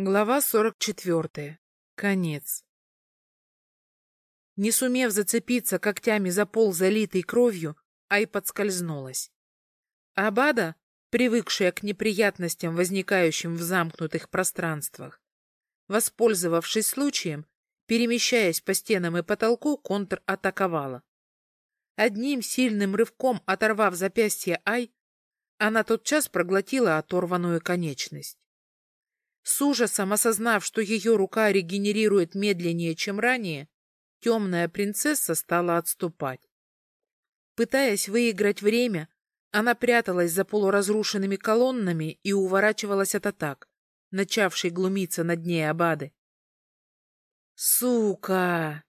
Глава 44. Конец. Не сумев зацепиться когтями за пол, залитый кровью, Ай подскользнулась. Абада, привыкшая к неприятностям, возникающим в замкнутых пространствах, воспользовавшись случаем, перемещаясь по стенам и потолку, контратаковала. Одним сильным рывком оторвав запястье Ай, она тотчас проглотила оторванную конечность. С ужасом осознав, что ее рука регенерирует медленнее, чем ранее, темная принцесса стала отступать. Пытаясь выиграть время, она пряталась за полуразрушенными колоннами и уворачивалась от атак, начавшей глумиться над ней Абады. «Сука!»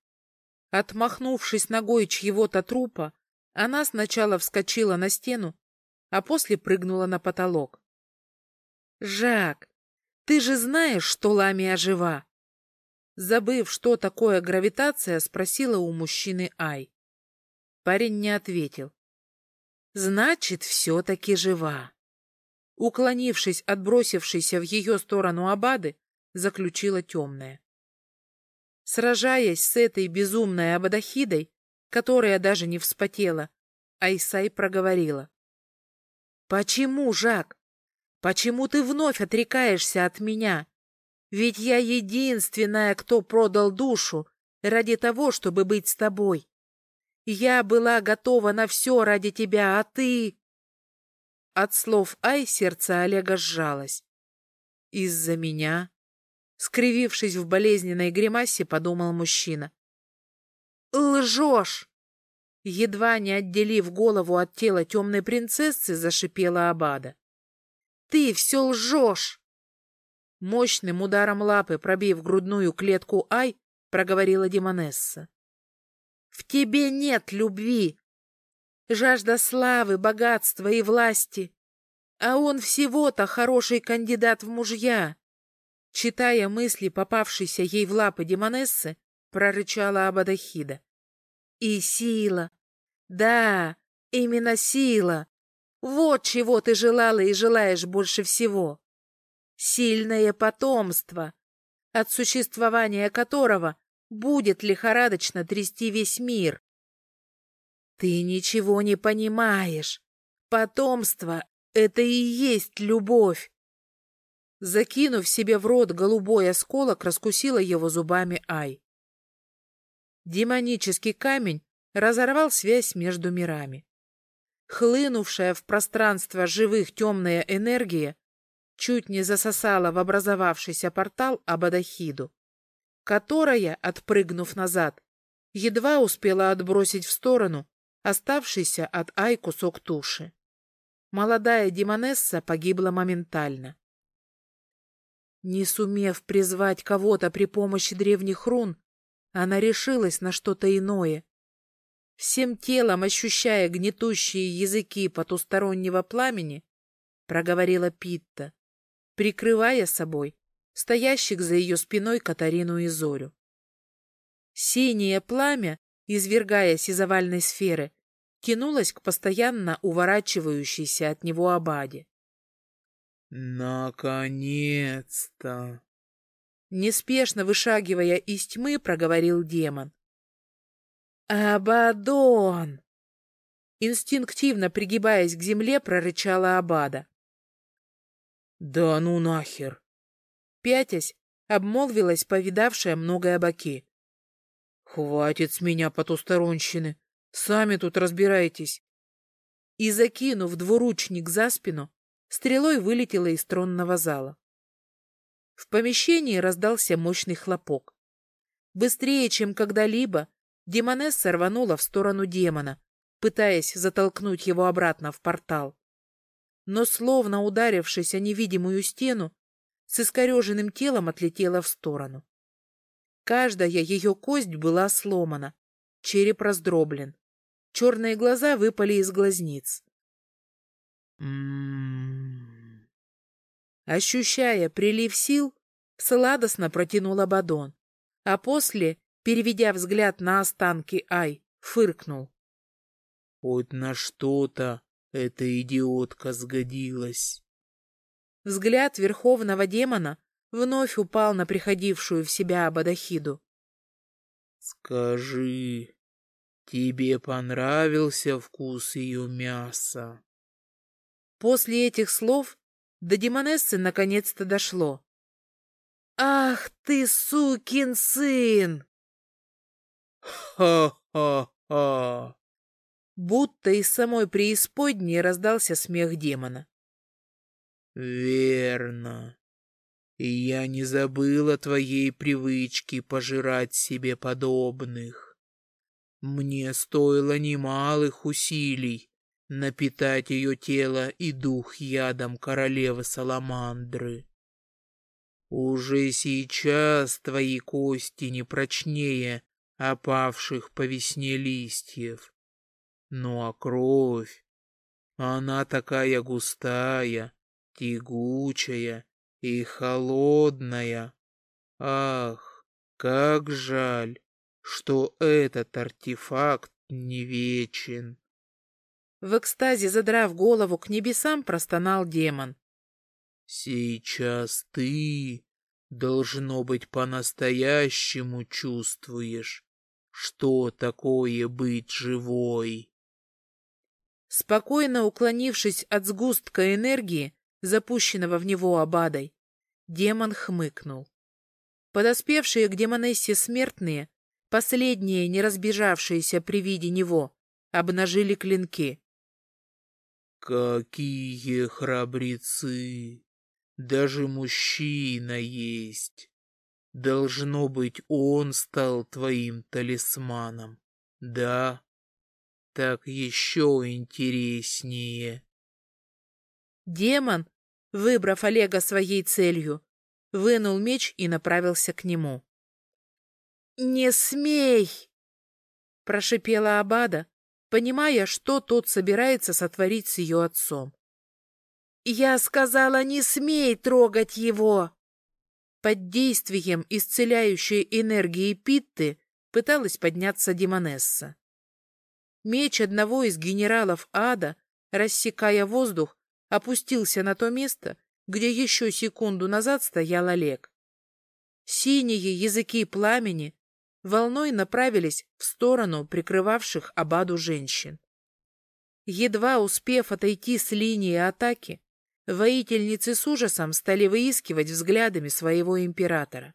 Отмахнувшись ногой чьего-то трупа, она сначала вскочила на стену, а после прыгнула на потолок. «Жак, ты же знаешь, что Ламия жива!» Забыв, что такое гравитация, спросила у мужчины Ай. Парень не ответил. «Значит, все-таки жива!» Уклонившись от бросившейся в ее сторону Абады, заключила темная. Сражаясь с этой безумной Абадахидой, которая даже не вспотела, Айсай проговорила. «Почему, Жак? Почему ты вновь отрекаешься от меня? Ведь я единственная, кто продал душу ради того, чтобы быть с тобой. Я была готова на все ради тебя, а ты...» От слов Ай сердце Олега сжалось. «Из-за меня?» Скривившись в болезненной гримасе, подумал мужчина. «Лжешь!» Едва не отделив голову от тела темной принцессы, зашипела Абада. Ты все лжешь!» Мощным ударом лапы, пробив грудную клетку Ай, проговорила Демонесса. «В тебе нет любви, жажда славы, богатства и власти, а он всего-то хороший кандидат в мужья». Читая мысли попавшейся ей в лапы Демонессы, прорычала Абадахида. «И сила! Да, именно сила! Вот чего ты желала и желаешь больше всего. Сильное потомство, от существования которого будет лихорадочно трясти весь мир. Ты ничего не понимаешь. Потомство — это и есть любовь. Закинув себе в рот голубой осколок, раскусила его зубами Ай. Демонический камень разорвал связь между мирами. Хлынувшая в пространство живых темная энергия чуть не засосала в образовавшийся портал Абадахиду, которая, отпрыгнув назад, едва успела отбросить в сторону оставшийся от Ай кусок туши. Молодая демонесса погибла моментально. Не сумев призвать кого-то при помощи древних рун, она решилась на что-то иное всем телом ощущая гнетущие языки потустороннего пламени, проговорила Питта, прикрывая собой стоящих за ее спиной Катарину и Зорю. Синее пламя, извергаясь из овальной сферы, тянулось к постоянно уворачивающейся от него Абаде. «Наконец-то!» Неспешно вышагивая из тьмы, проговорил демон. «Абадон!» Инстинктивно пригибаясь к земле, прорычала Абада. «Да ну нахер!» Пятясь, обмолвилась повидавшая многое Баки. «Хватит с меня потусторонщины! Сами тут разбирайтесь!» И, закинув двуручник за спину, стрелой вылетела из тронного зала. В помещении раздался мощный хлопок. Быстрее, чем когда-либо, Демонесса рванула в сторону демона, пытаясь затолкнуть его обратно в портал. Но, словно ударившись о невидимую стену, с искореженным телом отлетела в сторону. Каждая ее кость была сломана, череп раздроблен, черные глаза выпали из глазниц. М-м-м. Ощущая прилив сил, сладостно протянул Абадон, а после переведя взгляд на останки Ай, фыркнул. «Хоть на что-то эта идиотка сгодилась». Взгляд верховного демона вновь упал на приходившую в себя Абадахиду. «Скажи, тебе понравился вкус ее мяса?» После этих слов до Демонессы наконец-то дошло. «Ах ты, сукин сын!» «Ха-ха-ха!» Будто из самой преисподней раздался смех демона. «Верно. Я не забыл о твоей привычке пожирать себе подобных. Мне стоило немалых усилий напитать ее тело и дух ядом королевы Саламандры. Уже сейчас твои кости не прочнее опавших по весне листьев. Ну а кровь, она такая густая, тягучая и холодная. Ах, как жаль, что этот артефакт не вечен. В экстазе, задрав голову к небесам, простонал демон. Сейчас ты, должно быть, по-настоящему чувствуешь, что такое быть живой. Спокойно уклонившись от сгустка энергии, запущенного в него Абадой, демон хмыкнул. Подоспевшие к демонессе смертные, последние, не разбежавшиеся при виде него, обнажили клинки. «Какие храбрецы! Даже мужчина есть! Должно быть, он стал твоим талисманом, да?» так еще интереснее. Демон, выбрав Олега своей целью, вынул меч и направился к нему. «Не смей!» — прошипела Абада, понимая, что тот собирается сотворить с ее отцом. «Я сказала, не смей трогать его!» Под действием исцеляющей энергии Питты пыталась подняться Демонесса. Меч одного из генералов ада, рассекая воздух, опустился на то место, где еще секунду назад стоял Олег. Синие языки пламени волной направились в сторону прикрывавших Абаду женщин. Едва успев отойти с линии атаки, воительницы с ужасом стали выискивать взглядами своего императора.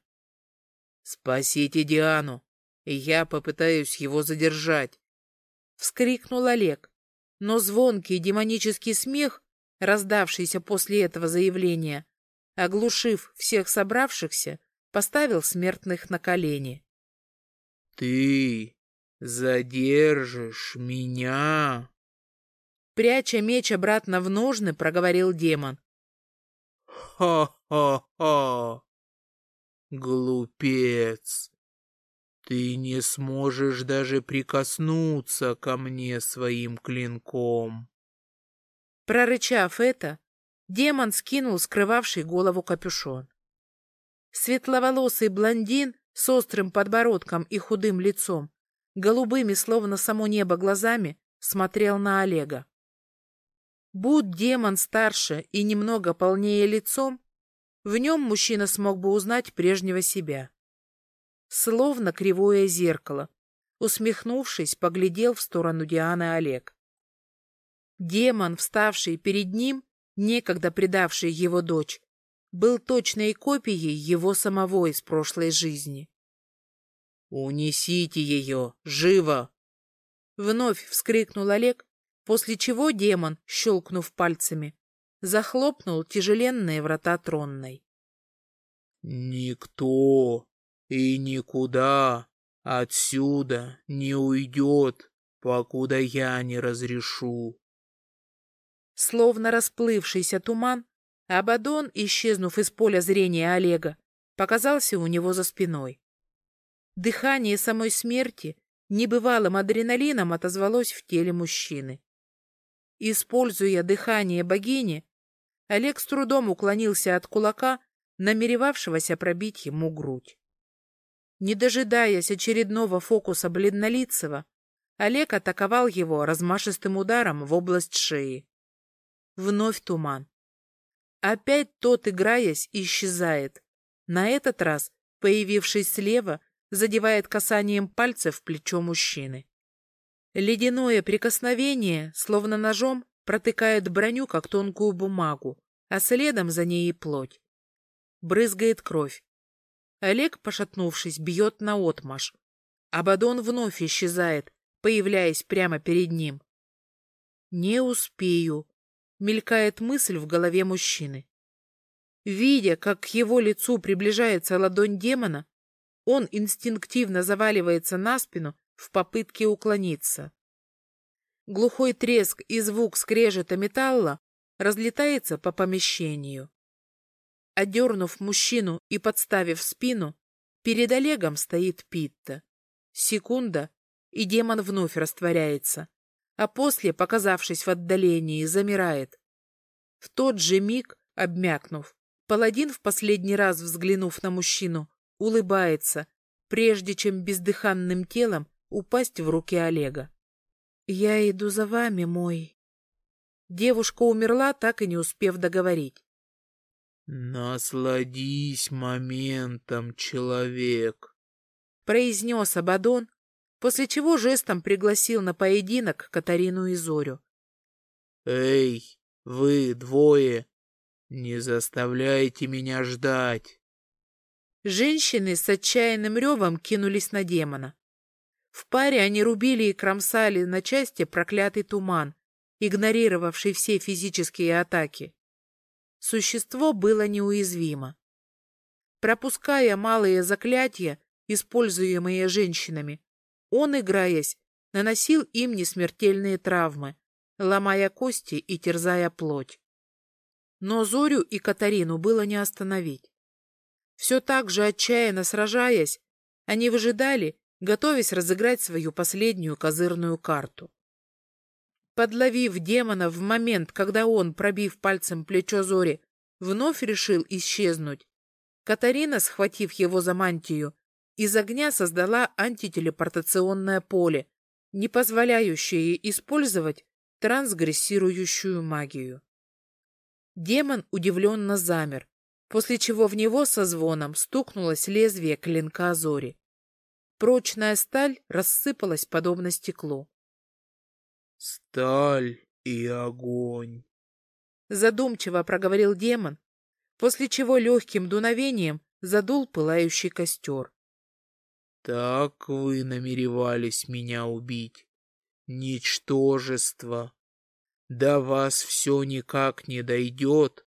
«Спасите Диану, я попытаюсь его задержать», — вскрикнул Олег. Но звонкий демонический смех, раздавшийся после этого заявления, оглушив всех собравшихся, поставил смертных на колени. «Ты задержишь меня?» Пряча меч обратно в ножны, проговорил демон. «Ха-ха-ха! Глупец! Ты не сможешь даже прикоснуться ко мне своим клинком. Прорычав это, демон скинул скрывавший голову капюшон. Светловолосый блондин с острым подбородком и худым лицом, голубыми, словно само небо, глазами, смотрел на Олега. Будь демон старше и немного полнее лицом, в нем мужчина смог бы узнать прежнего себя словно кривое зеркало. Усмехнувшись, поглядел в сторону Дианы Олег. Демон, вставший перед ним, некогда предавший его дочь, был точной копией его самого из прошлой жизни. «Унесите ее! Живо!» Вновь вскрикнул Олег, после чего демон, щелкнув пальцами, захлопнул тяжеленные врата тронной. «Никто и никуда отсюда не уйдет, покуда я не разрешу. Словно расплывшийся туман, Абадон, исчезнув из поля зрения Олега, показался у него за спиной. Дыхание самой смерти небывалым адреналином отозвалось в теле мужчины. Используя дыхание богини, Олег с трудом уклонился от кулака, намеревавшегося пробить ему грудь. Не дожидаясь очередного фокуса бледнолицего, Олег атаковал его размашистым ударом в область шеи. Вновь туман. Опять тот, играясь, исчезает, на этот раз, появившись слева, задевает касанием пальцев плечо мужчины. Ледяное прикосновение, словно ножом, протыкает броню, как тонкую бумагу, а следом за ней и плоть. Брызгает кровь. Олег, пошатнувшись, бьет наотмашь. Абадон вновь исчезает, появляясь прямо перед ним. «Не успею», — мелькает мысль в голове мужчины. Видя, как к его лицу приближается ладонь демона, он инстинктивно заваливается на спину в попытке уклониться. Глухой треск и звук скрежета металла разлетается по помещению. Одернув мужчину и подставив спину, перед Олегом стоит Питта. Секунда, и демон вновь растворяется, а после, показавшись в отдалении, замирает. В тот же миг, обмякнув, паладин, в последний раз взглянув на мужчину, улыбается, прежде чем бездыханным телом упасть в руки Олега. «Я иду за вами, мой...» Девушка умерла, так и не успев договорить. «Насладись моментом, человек», — произнес Абадон, после чего жестом пригласил на поединок Катарину и Зорю. «Эй, вы двое, не заставляйте меня ждать!» Женщины с отчаянным ревом кинулись на демона. В паре они рубили и кромсали на части проклятый туман, игнорировавший все физические атаки. Существо было неуязвимо. Пропуская малые заклятия, используемые женщинами, он, играясь, наносил им несмертельные травмы, ломая кости и терзая плоть. Но Зорю и Катарину было не остановить. Все так же отчаянно сражаясь, они выжидали, готовясь разыграть свою последнюю козырную карту. Подловив демона в момент, когда он, пробив пальцем плечо Зори, вновь решил исчезнуть, Катарина, схватив его за мантию, из огня создала антителепортационное поле, не позволяющее использовать трансгрессирующую магию. Демон удивленно замер, после чего в него со звоном стукнулось лезвие клинка Зори. Прочная сталь рассыпалась подобно стеклу. «Сталь и огонь!» Задумчиво проговорил демон, после чего легким дуновением задул пылающий костер. «Так вы намеревались меня убить, ничтожество! До вас все никак не дойдет,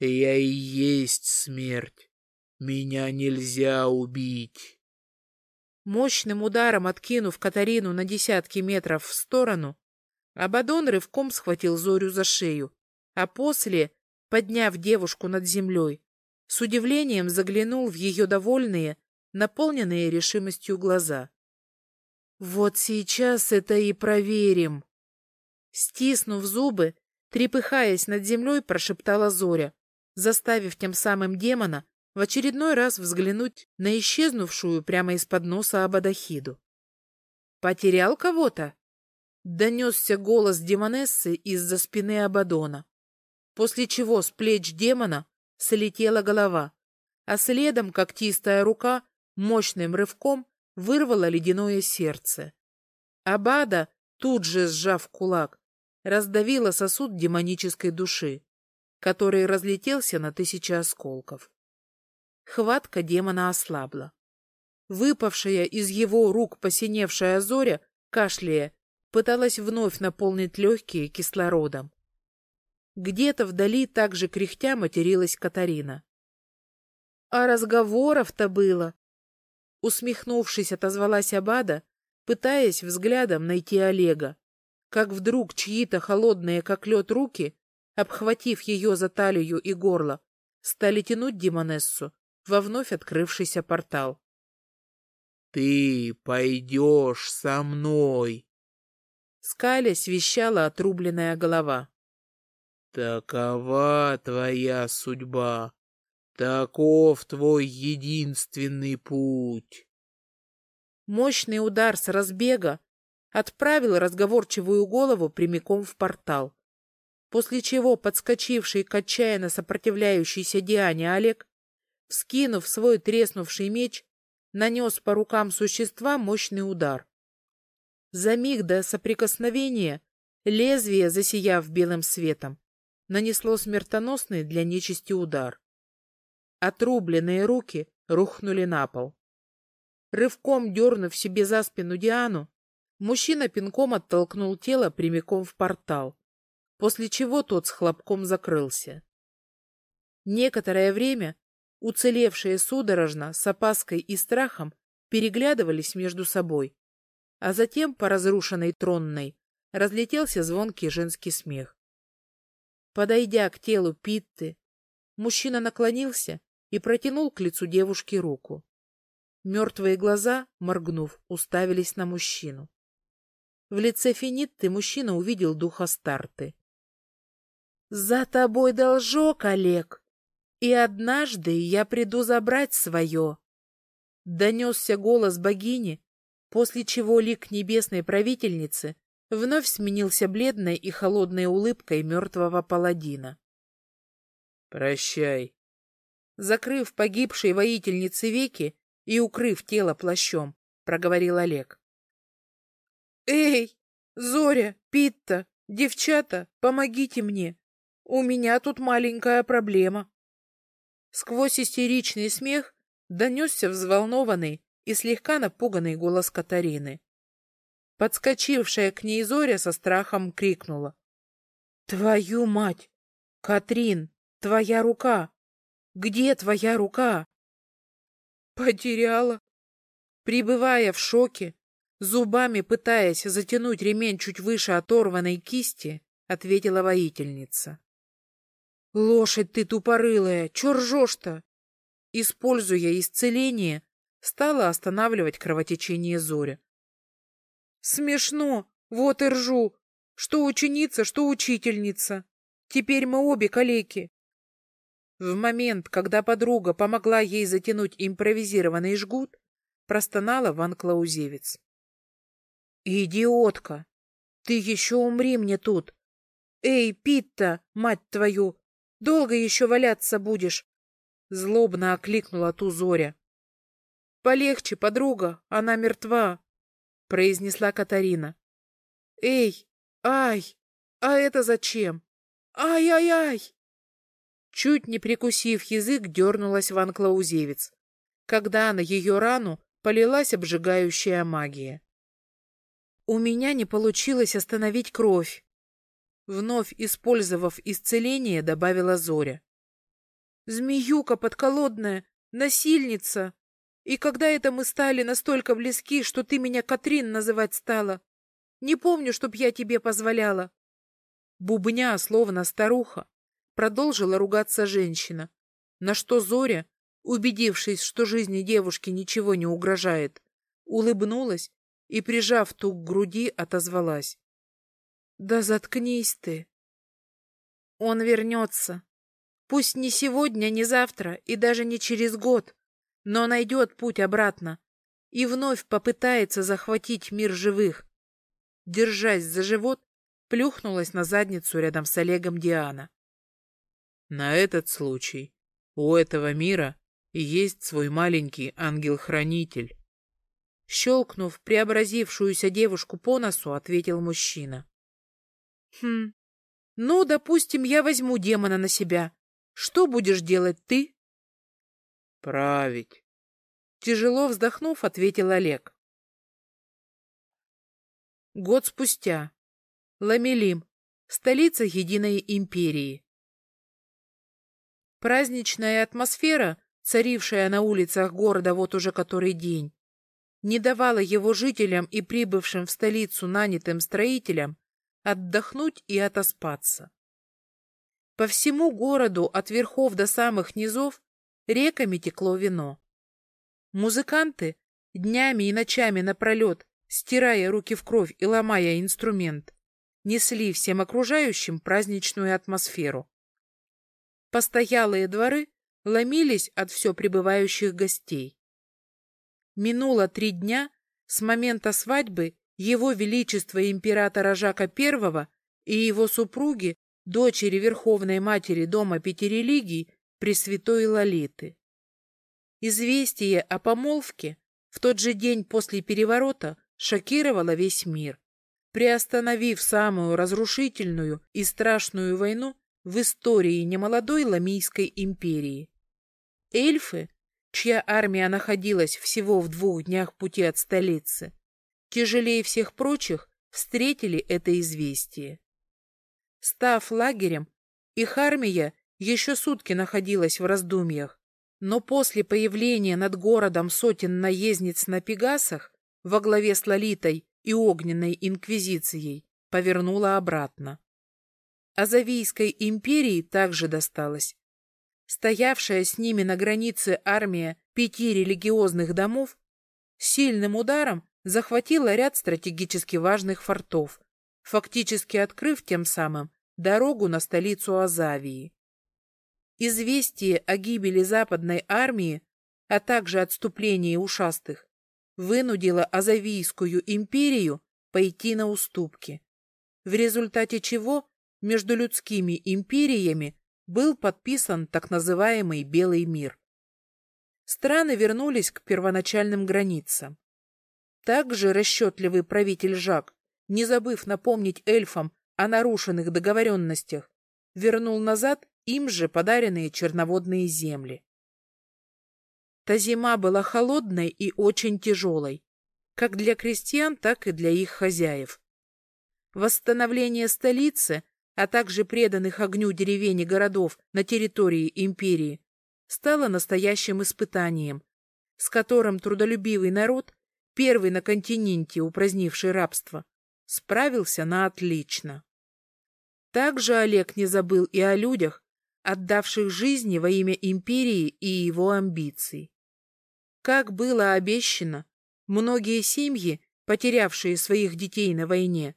я и есть смерть. Меня нельзя убить. Мощным ударом откинув Катарину на десятки метров в сторону, Абадон рывком схватил Зорю за шею, а после, подняв девушку над землей, с удивлением заглянул в ее довольные, наполненные решимостью глаза. «Вот сейчас это и проверим!» Стиснув зубы, трепыхаясь над землей, прошептала Зоря, заставив тем самым демона в очередной раз взглянуть на исчезнувшую прямо из-под носа Абадахиду. «Потерял кого-то?» — донесся голос демонессы из-за спины Абадона, после чего с плеч демона слетела голова, а следом когтистая рука мощным рывком вырвала ледяное сердце. Абада, тут же сжав кулак, раздавила сосуд демонической души который разлетелся на тысячи осколков. Хватка демона ослабла. Выпавшая из его рук посиневшая Зоря, кашляя, пыталась вновь наполнить легкие кислородом. Где-то вдали также кряхтя материлась Катарина. — А разговоров-то было! Усмехнувшись, отозвалась Абада, пытаясь взглядом найти Олега, как вдруг чьи-то холодные, как лед, руки обхватив ее за талию и горло, стали тянуть Димонессу во вновь открывшийся портал. «Ты пойдешь со мной!» Скалясь вещала отрубленная голова. «Такова твоя судьба, таков твой единственный путь!» Мощный удар с разбега отправил разговорчивую голову прямиком в портал после чего подскочивший к отчаянно сопротивляющейся Диане Олег вскинув свой треснувший меч, нанес по рукам существа мощный удар. За миг до соприкосновения лезвие, засияв белым светом, нанесло смертоносный для нечисти удар. Отрубленные руки рухнули на пол. Рывком дернув себе за спину Диану, мужчина пинком оттолкнул тело прямиком в портал, после чего тот с хлопком закрылся. Некоторое время уцелевшие судорожно, с опаской и страхом, переглядывались между собой, а затем по разрушенной тронной разлетелся звонкий женский смех. Подойдя к телу Питты, мужчина наклонился и протянул к лицу девушки руку. Мертвые глаза, моргнув, уставились на мужчину. В лице Финитты мужчина увидел духа Старты. — За тобой должок, Олег, и однажды я приду забрать свое. Донесся голос богини, после чего лик небесной правительницы вновь сменился бледной и холодной улыбкой мертвого паладина. — Прощай. Закрыв погибшей воительнице веки и укрыв тело плащом, проговорил Олег. «Эй, Зоря, Питта, девчата, помогите мне! У меня тут маленькая проблема!» Сквозь истеричный смех донесся взволнованный и слегка напуганный голос Катарины. Подскочившая к ней Зоря со страхом крикнула. — Твою мать! Катрин, твоя рука! Где твоя рука? Потеряла. Прибывая в шоке, зубами пытаясь затянуть ремень чуть выше оторванной кисти, ответила воительница. Лошадь ты тупорылая, чё ржёшь-то? Используя исцеление, стала останавливать кровотечение Зоря. Смешно, вот и ржу. Что ученица, что учительница. Теперь мы обе калеки. В момент, когда подруга помогла ей затянуть импровизированный жгут, простонала Ван Клаузевец. «Идиотка! Ты еще умри мне тут! Эй, Питта, мать твою, долго еще валяться будешь?» Злобно окликнула ту Зоря. «Полегче, подруга, она мертва», — произнесла Катарина. «Эй, ай, а это зачем? Ай-ай-ай!» Чуть не прикусив язык, дернулась Ван Клаузевец, когда на ее рану полилась обжигающая магия. У меня не получилось остановить кровь. Вновь использовав исцеление, добавила Зоря. Змеюка подколодная, насильница. И когда это мы стали настолько близки, что ты меня Катрин называть стала? Не помню, чтоб я тебе позволяла. Бубня, словно старуха, Продолжила ругаться женщина, на что Зоря, убедившись, что жизни девушки ничего не угрожает, улыбнулась и, прижав ту к груди, отозвалась. — Да заткнись ты. Он вернется. Пусть не сегодня, не завтра и даже не через год, но найдет путь обратно и вновь попытается захватить мир живых. Держась за живот, плюхнулась на задницу рядом с Олегом Диана. На этот случай у этого мира есть свой маленький ангел-хранитель. Щелкнув преобразившуюся девушку по носу, ответил мужчина. Хм, ну, допустим, я возьму демона на себя. Что будешь делать ты? Править. Тяжело вздохнув, ответил Олег. Год спустя. Ламелим, столица Единой Империи. Праздничная атмосфера, царившая на улицах города вот уже который день, не давала его жителям и прибывшим в столицу нанятым строителям отдохнуть и отоспаться. По всему городу от верхов до самых низов реками текло вино. Музыканты днями и ночами напролет, стирая руки в кровь и ломая инструмент, несли всем окружающим праздничную атмосферу. Постоялые дворы ломились от все прибывающих гостей. Минуло три дня с момента свадьбы его Величества императора Жака I и его супруги, дочери Верховной Матери Дома Пяти Религий, Пресвятой Лолиты. Известие о помолвке в тот же день после переворота шокировало весь мир, приостановив самую разрушительную и страшную войну в истории немолодой Ламийской империи. Эльфы, чья армия находилась всего в двух днях пути от столицы, тяжелее всех прочих встретили это известие. Став лагерем, их армия еще сутки находилась в раздумьях, но после появления над городом сотен наездниц на пегасах во главе с Лолитой и Огненной Инквизицией повернула обратно. Азавийской империи также досталось. Стоявшая с ними на границе армия пяти религиозных домов сильным ударом захватила ряд стратегически важных фортов, фактически открыв тем самым дорогу на столицу Азавии. Известие о гибели Западной армии, а также отступлении ушастых, вынудило Азавийскую империю пойти на уступки, в результате чего между людскими империями был подписан так называемый Белый мир. Страны вернулись к первоначальным границам. Также расчетливый правитель Жак, не забыв напомнить эльфам о нарушенных договоренностях, вернул назад им же подаренные черноводные земли. Та зима была холодной и очень тяжелой, как для крестьян, так и для их хозяев. Восстановление столицы, а также преданных огню деревень и городов на территории империи, стало настоящим испытанием, с которым трудолюбивый народ, первый на континенте упразднивший рабство, справился на отлично. Также Олег не забыл и о людях, отдавших жизни во имя империи и его амбиций. Как было обещано, многие семьи, потерявшие своих детей на войне,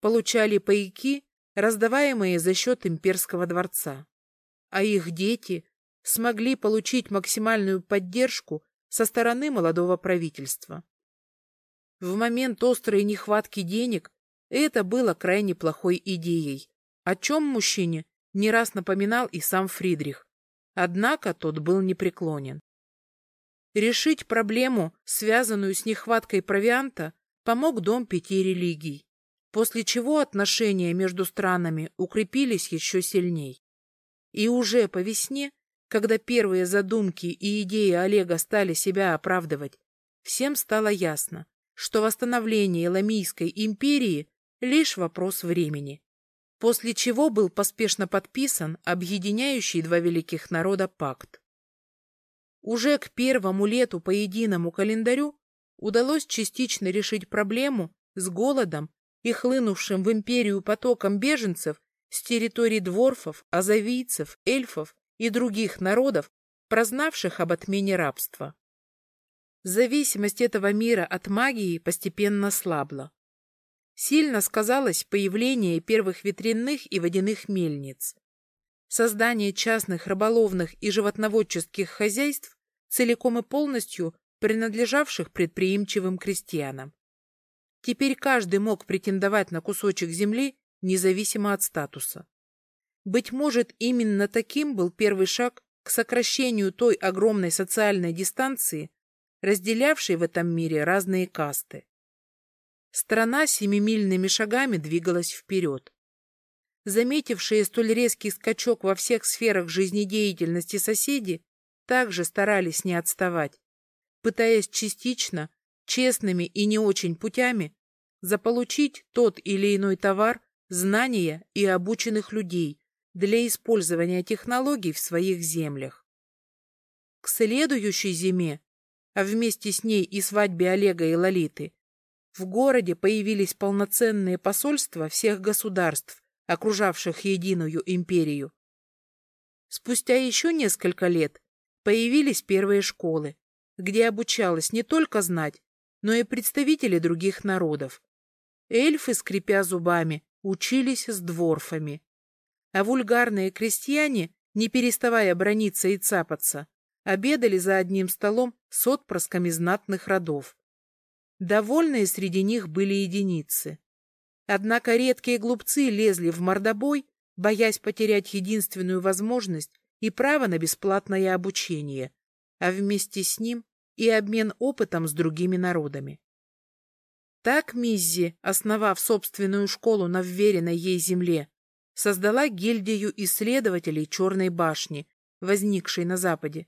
получали пайки, раздаваемые за счет имперского дворца, а их дети смогли получить максимальную поддержку со стороны молодого правительства. В момент острой нехватки денег это было крайне плохой идеей, о чем мужчине не раз напоминал и сам Фридрих. Однако тот был непреклонен. Решить проблему, связанную с нехваткой провианта, помог Дом пяти религий, после чего отношения между странами укрепились еще сильней. И уже по весне, когда первые задумки и идеи Олега стали себя оправдывать, всем стало ясно, что восстановление Ламийской империи – лишь вопрос времени после чего был поспешно подписан объединяющий два великих народа пакт. Уже к первому лету по единому календарю удалось частично решить проблему с голодом и хлынувшим в империю потоком беженцев с территорий дворфов, азавийцев, эльфов и других народов, прознавших об отмене рабства. Зависимость этого мира от магии постепенно слабла сильно сказалось появление первых ветряных и водяных мельниц. Создание частных рыболовных и животноводческих хозяйств, целиком и полностью принадлежавших предприимчивым крестьянам. Теперь каждый мог претендовать на кусочек земли, независимо от статуса. Быть может, именно таким был первый шаг к сокращению той огромной социальной дистанции, разделявшей в этом мире разные касты. Страна семимильными шагами двигалась вперед. Заметившие столь резкий скачок во всех сферах жизнедеятельности соседи также старались не отставать, пытаясь частично, честными и не очень путями заполучить тот или иной товар, знания и обученных людей для использования технологий в своих землях. К следующей зиме, а вместе с ней и свадьбе Олега и Лолиты, в городе появились полноценные посольства всех государств, окружавших единую империю. Спустя еще несколько лет появились первые школы, где обучалась не только знать, но и представители других народов. Эльфы, скрипя зубами, учились с дворфами. А вульгарные крестьяне, не переставая брониться и цапаться, обедали за одним столом с отпрысками знатных родов. Довольные среди них были единицы. Однако редкие глупцы лезли в мордобой, боясь потерять единственную возможность и право на бесплатное обучение, а вместе с ним и обмен опытом с другими народами. Так Миззи, основав собственную школу на вверенной ей земле, создала гильдию исследователей Черной башни, возникшей на Западе.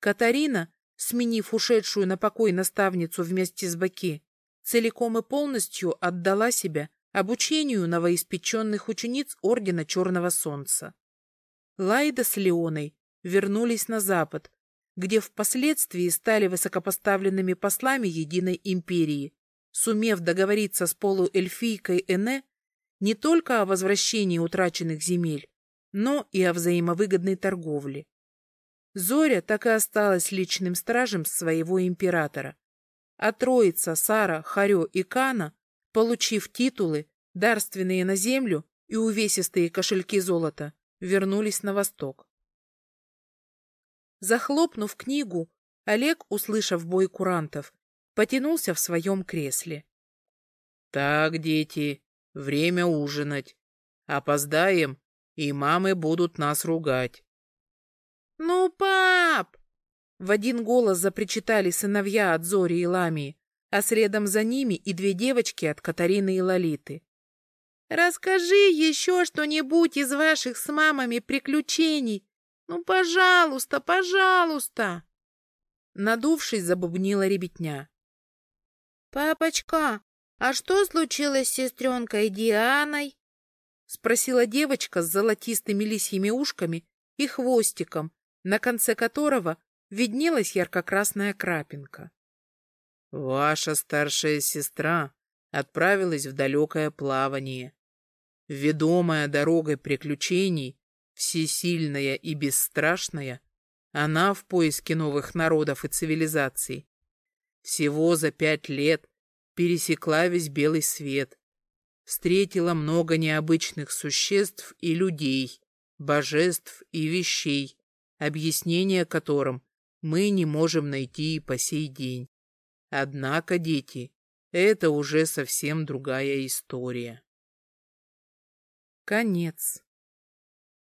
Катарина, сменив ушедшую на покой наставницу вместе с Баки, целиком и полностью отдала себя обучению новоиспеченных учениц Ордена Черного Солнца. Лайда с Леоной вернулись на Запад, где впоследствии стали высокопоставленными послами Единой Империи, сумев договориться с полуэльфийкой Эне не только о возвращении утраченных земель, но и о взаимовыгодной торговле. Зоря так и осталась личным стражем своего императора, а троица Сара, Харё и Кана, получив титулы, дарственные на землю и увесистые кошельки золота, вернулись на восток. Захлопнув книгу, Олег, услышав бой курантов, потянулся в своем кресле. — Так, дети, время ужинать. Опоздаем, и мамы будут нас ругать. — Ну, пап! — в один голос запричитали сыновья от Зори и Ламии, а следом за ними и две девочки от Катарины и Лолиты. — Расскажи еще что-нибудь из ваших с мамами приключений. Ну, пожалуйста, пожалуйста! Надувшись, забубнила ребятня. «Папочка, а что случилось с сестренкой Дианой?» — спросила девочка с золотистыми лисьими ушками и хвостиком, на конце которого виднелась ярко-красная крапинка. «Ваша старшая сестра отправилась в далекое плавание. Ведомая дорогой приключений, всесильная и бесстрашная, она в поиске новых народов и цивилизаций всего за пять лет пересекла весь белый свет, встретила много необычных существ и людей, божеств и вещей, объяснения которым мы не можем найти и по сей день. Однако, дети, это уже совсем другая история. Конец.